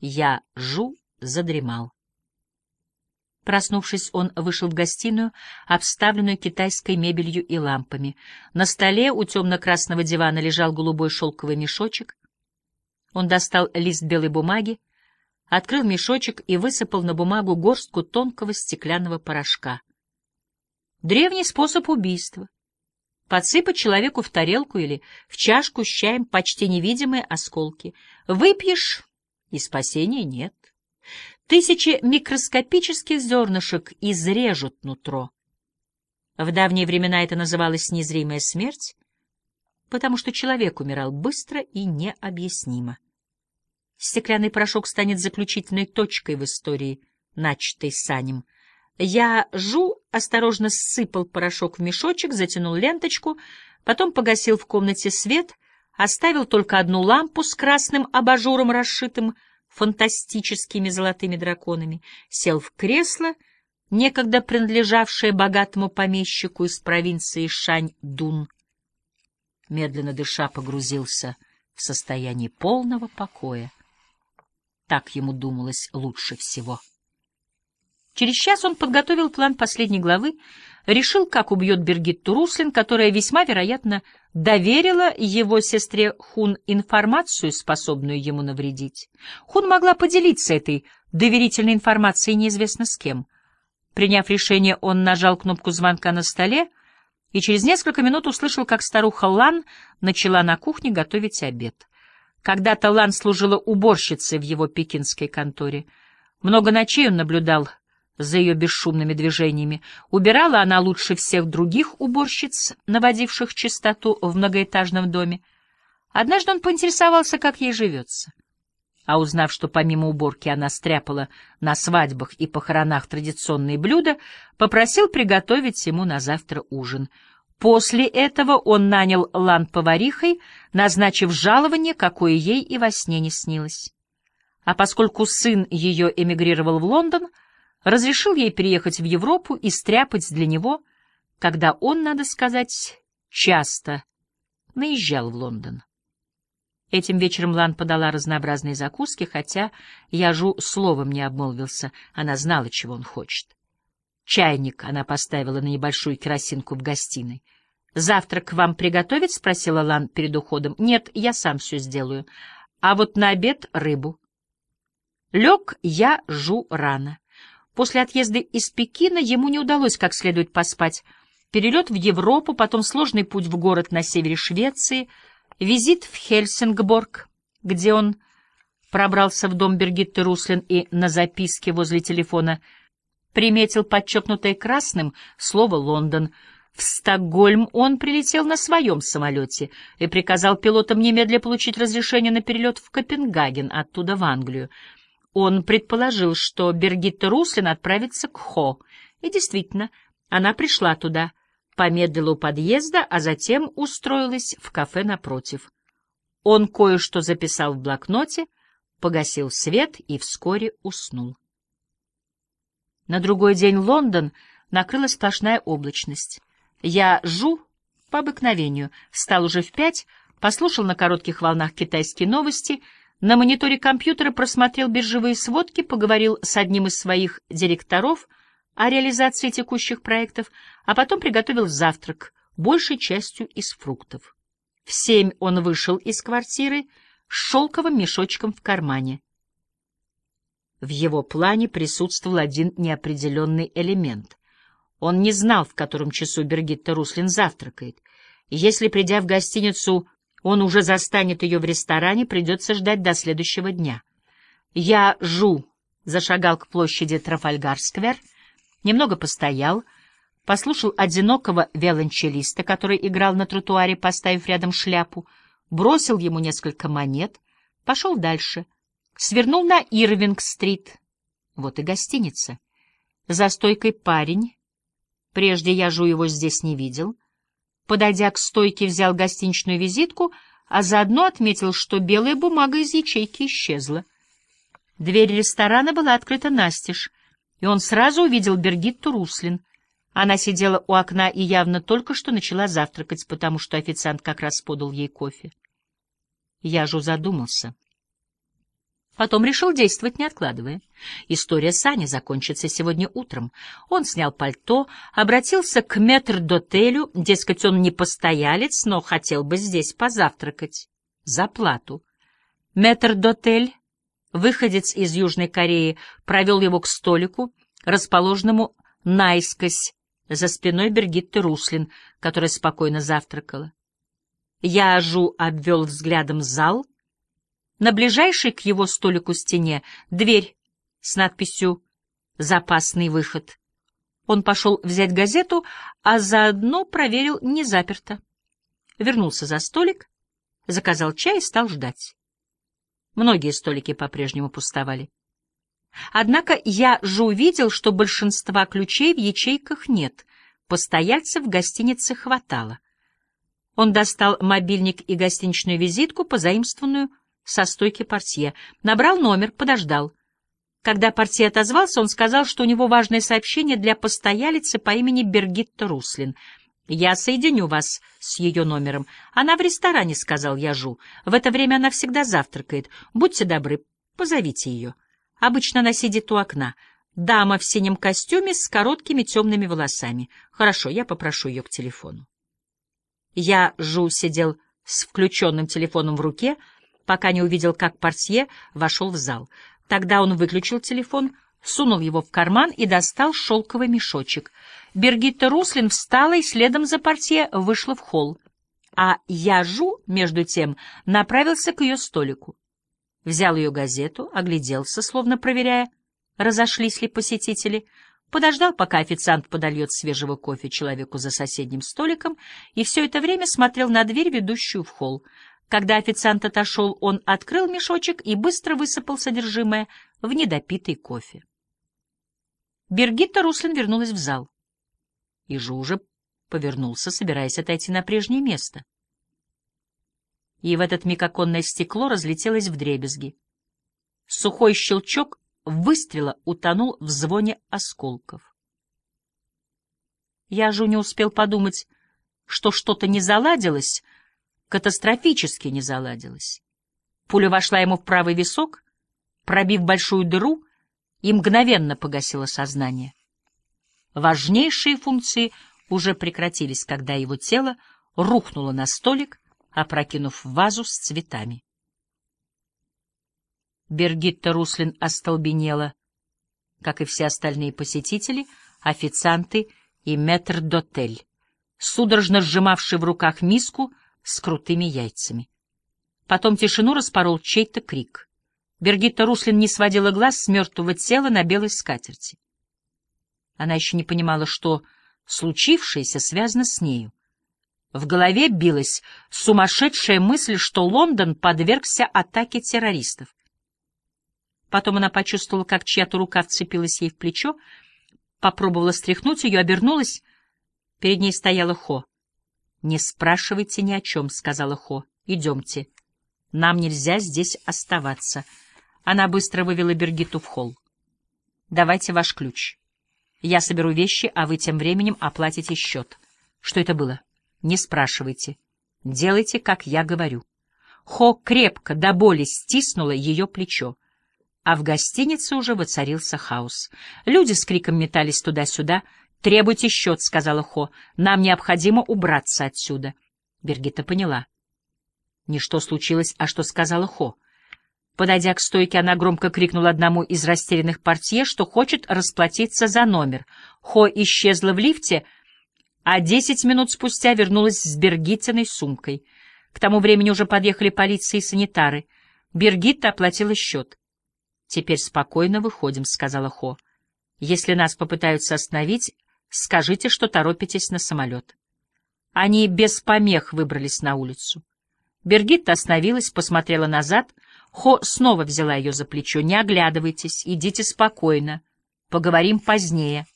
Я Жу задремал. Проснувшись, он вышел в гостиную, обставленную китайской мебелью и лампами. На столе у темно-красного дивана лежал голубой шелковый мешочек. Он достал лист белой бумаги, открыл мешочек и высыпал на бумагу горстку тонкого стеклянного порошка. Древний способ убийства. Подсыпать человеку в тарелку или в чашку с чаем почти невидимые осколки. Выпьешь — и спасения нет. Тысячи микроскопических зернышек изрежут нутро. В давние времена это называлось незримая смерть, потому что человек умирал быстро и необъяснимо. Стеклянный порошок станет заключительной точкой в истории, начатой Санем. Я жу осторожно сыпал порошок в мешочек, затянул ленточку, потом погасил в комнате свет, оставил только одну лампу с красным абажуром, расшитым фантастическими золотыми драконами, сел в кресло, некогда принадлежавшее богатому помещику из провинции Шань-Дун. Медленно дыша погрузился в состояние полного покоя. Так ему думалось лучше всего. Через час он подготовил план последней главы, решил, как убьет Бергитту Руслин, которая весьма вероятно доверила его сестре Хун информацию, способную ему навредить. Хун могла поделиться этой доверительной информацией неизвестно с кем. Приняв решение, он нажал кнопку звонка на столе и через несколько минут услышал, как старуха Лан начала на кухне готовить обед. Когда-то Лан служила уборщицей в его пекинской конторе. Много ночей он наблюдал за ее бесшумными движениями. Убирала она лучше всех других уборщиц, наводивших чистоту в многоэтажном доме. Однажды он поинтересовался, как ей живется. А узнав, что помимо уборки она стряпала на свадьбах и похоронах традиционные блюда, попросил приготовить ему на завтра ужин. После этого он нанял Лан поварихой, назначив жалование, какое ей и во сне не снилось. А поскольку сын ее эмигрировал в Лондон, разрешил ей переехать в Европу и стряпать для него, когда он, надо сказать, часто наезжал в Лондон. Этим вечером Лан подала разнообразные закуски, хотя Яжу словом не обмолвился, она знала, чего он хочет. Чайник она поставила на небольшую керосинку в гостиной. «Завтрак вам приготовить?» — спросила Лан перед уходом. «Нет, я сам все сделаю. А вот на обед — рыбу». Лег я жу рано. После отъезда из Пекина ему не удалось как следует поспать. Перелет в Европу, потом сложный путь в город на севере Швеции, визит в Хельсингборг, где он пробрался в дом Бергитты Руслин и на записке возле телефона приметил подчеркнутое красным слово «Лондон». В Стокгольм он прилетел на своем самолете и приказал пилотам немедля получить разрешение на перелет в Копенгаген, оттуда в Англию. Он предположил, что Бергитта Руслин отправится к Хо, и действительно, она пришла туда, помедлила у подъезда, а затем устроилась в кафе напротив. Он кое-что записал в блокноте, погасил свет и вскоре уснул. На другой день Лондон накрыла сплошная облачность. Я жу по обыкновению, встал уже в пять, послушал на коротких волнах китайские новости — на мониторе компьютера просмотрел биржевые сводки, поговорил с одним из своих директоров о реализации текущих проектов, а потом приготовил завтрак, большей частью из фруктов. В семь он вышел из квартиры с шелковым мешочком в кармане. В его плане присутствовал один неопределенный элемент. Он не знал, в котором часу Бергитта Руслин завтракает. Если, придя в гостиницу, он уже застанет ее в ресторане, придется ждать до следующего дня. Я жу, зашагал к площади Трафальгар-сквер, немного постоял, послушал одинокого виолончелиста, который играл на тротуаре, поставив рядом шляпу, бросил ему несколько монет, пошел дальше, свернул на Ирвинг-стрит. Вот и гостиница. За стойкой парень. Прежде я жу его здесь не видел — Подойдя к стойке, взял гостиничную визитку, а заодно отметил, что белая бумага из ячейки исчезла. Дверь ресторана была открыта настежь, и он сразу увидел Бергитту Руслин. Она сидела у окна и явно только что начала завтракать, потому что официант как раз подал ей кофе. Я же задумался. Потом решил действовать, не откладывая. История Сани закончится сегодня утром. Он снял пальто, обратился к метрдотелю, дескать, он не постоялец, но хотел бы здесь позавтракать. За плату. Метрдотель, выходец из Южной Кореи, провел его к столику, расположенному наискось, за спиной Бергитты Руслин, которая спокойно завтракала. Яжу обвел взглядом зал — на ближайшей к его столику стене дверь с надписью «Запасный выход». Он пошел взять газету, а заодно проверил, не заперто. Вернулся за столик, заказал чай и стал ждать. Многие столики по-прежнему пустовали. Однако я же увидел, что большинства ключей в ячейках нет, постояльцев в гостинице хватало. Он достал мобильник и гостиничную визитку, позаимствованную со стойки портье, набрал номер, подождал. Когда портье отозвался, он сказал, что у него важное сообщение для постоялицы по имени Бергитта Руслин. «Я соединю вас с ее номером. Она в ресторане», — сказал Яжу. «В это время она всегда завтракает. Будьте добры, позовите ее. Обычно она сидит у окна. Дама в синем костюме с короткими темными волосами. Хорошо, я попрошу ее к телефону». Я, Жу, сидел с включенным телефоном в руке, — пока не увидел, как портье вошел в зал. Тогда он выключил телефон, сунул его в карман и достал шелковый мешочек. Бергитта Руслин встала и следом за портье вышла в холл. А Яжу, между тем, направился к ее столику. Взял ее газету, огляделся, словно проверяя, разошлись ли посетители, подождал, пока официант подольет свежего кофе человеку за соседним столиком, и все это время смотрел на дверь, ведущую в холл. Когда официант отошел, он открыл мешочек и быстро высыпал содержимое в недопитый кофе. Бергитта Руслин вернулась в зал. И же уже повернулся, собираясь отойти на прежнее место. И в этот миг оконное стекло разлетелось в дребезги. Сухой щелчок выстрела утонул в звоне осколков. Я же не успел подумать, что что-то не заладилось, катастрофически не заладилось. Пуля вошла ему в правый висок, пробив большую дыру, и мгновенно погасила сознание. Важнейшие функции уже прекратились, когда его тело рухнуло на столик, опрокинув вазу с цветами. Бергитта Руслин остолбенела, как и все остальные посетители, официанты и метрдотель, судорожно сжимавший в руках миску с крутыми яйцами. Потом тишину распорол чей-то крик. Бергитта Руслин не сводила глаз с мертвого тела на белой скатерти. Она еще не понимала, что случившееся связано с нею. В голове билась сумасшедшая мысль, что Лондон подвергся атаке террористов. Потом она почувствовала, как чья-то рука вцепилась ей в плечо, попробовала стряхнуть ее, обернулась. Перед ней стояла Хо. «Не спрашивайте ни о чем», — сказала Хо. «Идемте. Нам нельзя здесь оставаться». Она быстро вывела Бергиту в холл. «Давайте ваш ключ. Я соберу вещи, а вы тем временем оплатите счет. Что это было? Не спрашивайте. Делайте, как я говорю». Хо крепко до боли стиснула ее плечо. А в гостинице уже воцарился хаос. Люди с криком метались туда-сюда, «Требуйте счет», — сказала Хо. «Нам необходимо убраться отсюда». Бергита поняла. Не что случилось, а что сказала Хо. Подойдя к стойке, она громко крикнула одному из растерянных портье, что хочет расплатиться за номер. Хо исчезла в лифте, а десять минут спустя вернулась с Бергитиной сумкой. К тому времени уже подъехали полиция и санитары. Бергитта оплатила счет. «Теперь спокойно выходим», — сказала Хо. «Если нас попытаются остановить, Скажите, что торопитесь на самолет. Они без помех выбрались на улицу. Бергитта остановилась, посмотрела назад. Хо снова взяла ее за плечо. «Не оглядывайтесь, идите спокойно. Поговорим позднее».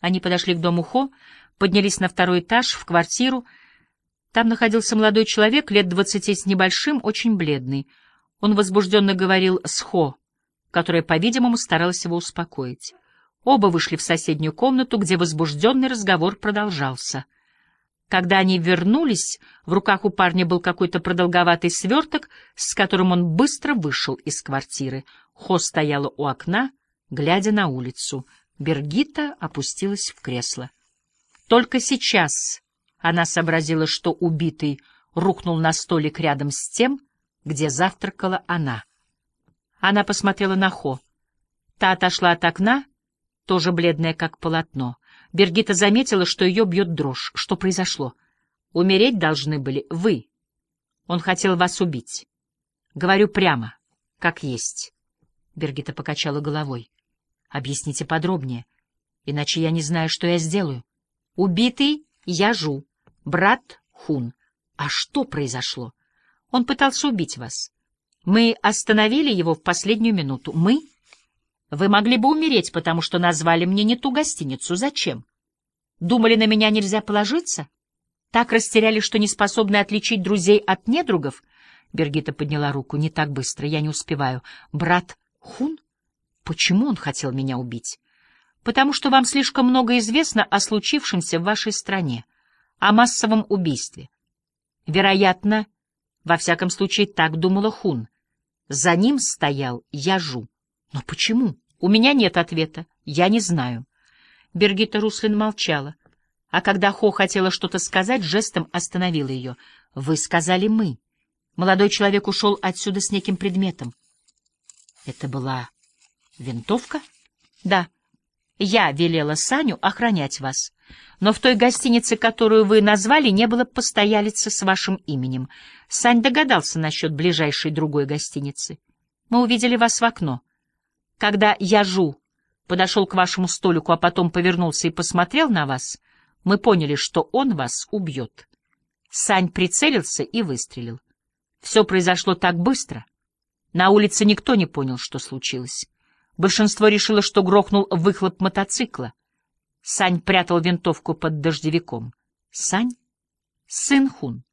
Они подошли к дому Хо, поднялись на второй этаж, в квартиру. Там находился молодой человек, лет двадцати с небольшим, очень бледный. Он возбужденно говорил с Хо, которая, по-видимому, старалась его успокоить. Оба вышли в соседнюю комнату, где возбужденный разговор продолжался. Когда они вернулись, в руках у парня был какой-то продолговатый сверток, с которым он быстро вышел из квартиры. Хо стояла у окна, глядя на улицу. Бергита опустилась в кресло. Только сейчас она сообразила, что убитый рухнул на столик рядом с тем, где завтракала она. Она посмотрела на Хо. Та отошла от окна, тоже бледная, как полотно. Бергита заметила, что ее бьет дрожь. Что произошло? Умереть должны были вы. Он хотел вас убить. Говорю прямо, как есть. Бергита покачала головой. Объясните подробнее, иначе я не знаю, что я сделаю. Убитый Яжу, брат Хун. А что произошло? Он пытался убить вас. Мы остановили его в последнюю минуту. Мы? Вы могли бы умереть, потому что назвали мне не ту гостиницу. Зачем? Думали, на меня нельзя положиться? Так растеряли, что не способны отличить друзей от недругов? Бергита подняла руку. Не так быстро, я не успеваю. Брат Хун? Почему он хотел меня убить? Потому что вам слишком много известно о случившемся в вашей стране, о массовом убийстве. Вероятно, во всяком случае, так думала Хун. За ним стоял Яжу. Но почему? У меня нет ответа. Я не знаю. Бергита Руслин молчала. А когда Хо хотела что-то сказать, жестом остановила ее. Вы сказали «мы». Молодой человек ушел отсюда с неким предметом. Это была винтовка? Да. Я велела Саню охранять вас. Но в той гостинице, которую вы назвали, не было постоялицы с вашим именем. Сань догадался насчет ближайшей другой гостиницы. Мы увидели вас в окно. Когда Яжу подошел к вашему столику, а потом повернулся и посмотрел на вас, мы поняли, что он вас убьет. Сань прицелился и выстрелил. Все произошло так быстро. На улице никто не понял, что случилось. Большинство решило, что грохнул выхлоп мотоцикла. Сань прятал винтовку под дождевиком. Сань — сын Хун.